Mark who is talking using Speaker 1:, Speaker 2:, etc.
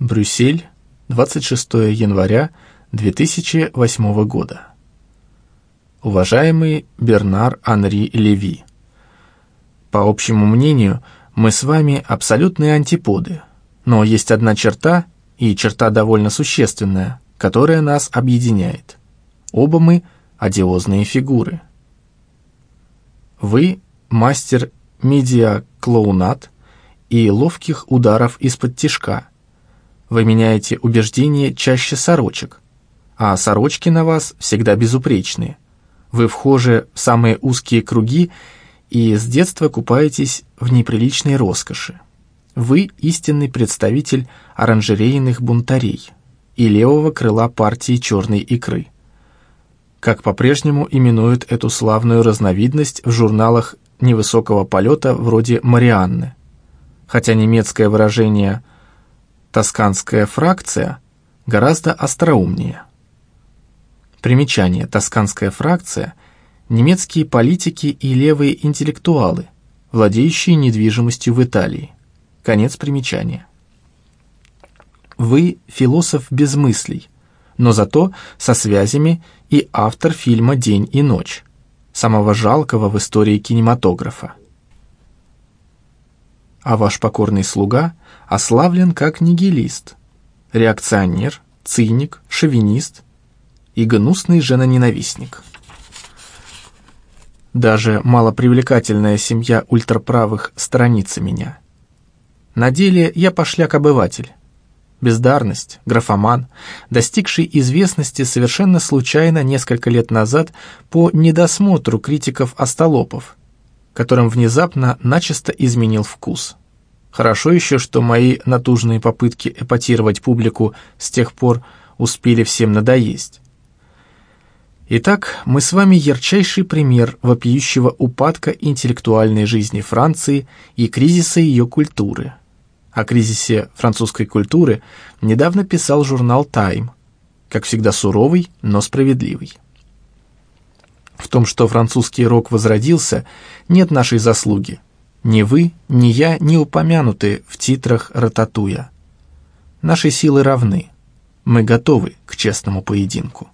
Speaker 1: Брюссель, 26 января 2008 года. Уважаемый Бернар Анри Леви, по общему мнению, мы с вами абсолютные антиподы, но есть одна черта, и черта довольно существенная, которая нас объединяет. Оба мы – одиозные фигуры. Вы – мастер медиа-клоунат и ловких ударов из-под тишка. Вы меняете убеждения чаще сорочек, а сорочки на вас всегда безупречные. Вы вхожи в самые узкие круги и с детства купаетесь в неприличной роскоши. Вы истинный представитель оранжерейных бунтарей и левого крыла партии черной икры. Как по-прежнему именуют эту славную разновидность в журналах невысокого полета вроде «Марианны», хотя немецкое выражение «тосканская фракция» гораздо остроумнее. Примечание «тосканская фракция» – немецкие политики и левые интеллектуалы, владеющие недвижимостью в Италии. Конец примечания. Вы философ без мыслей, но зато со связями и автор фильма «День и ночь», самого жалкого в истории кинематографа. А ваш покорный слуга ославлен как нигилист, реакционер, циник, шовинист и гнусный женоненавистник. Даже малопривлекательная семья ультраправых сторонится меня. На деле я пошляк-обыватель, бездарность, графоман, достигший известности совершенно случайно несколько лет назад по недосмотру критиков-остолопов, которым внезапно начисто изменил вкус. Хорошо еще, что мои натужные попытки эпатировать публику с тех пор успели всем надоесть. Итак, мы с вами ярчайший пример вопиющего упадка интеллектуальной жизни Франции и кризиса ее культуры – о кризисе французской культуры недавно писал журнал «Тайм», как всегда суровый, но справедливый. В том, что французский рок возродился, нет нашей заслуги. Ни вы, ни я не упомянуты в титрах «Рататуя». Наши силы равны. Мы готовы к честному поединку.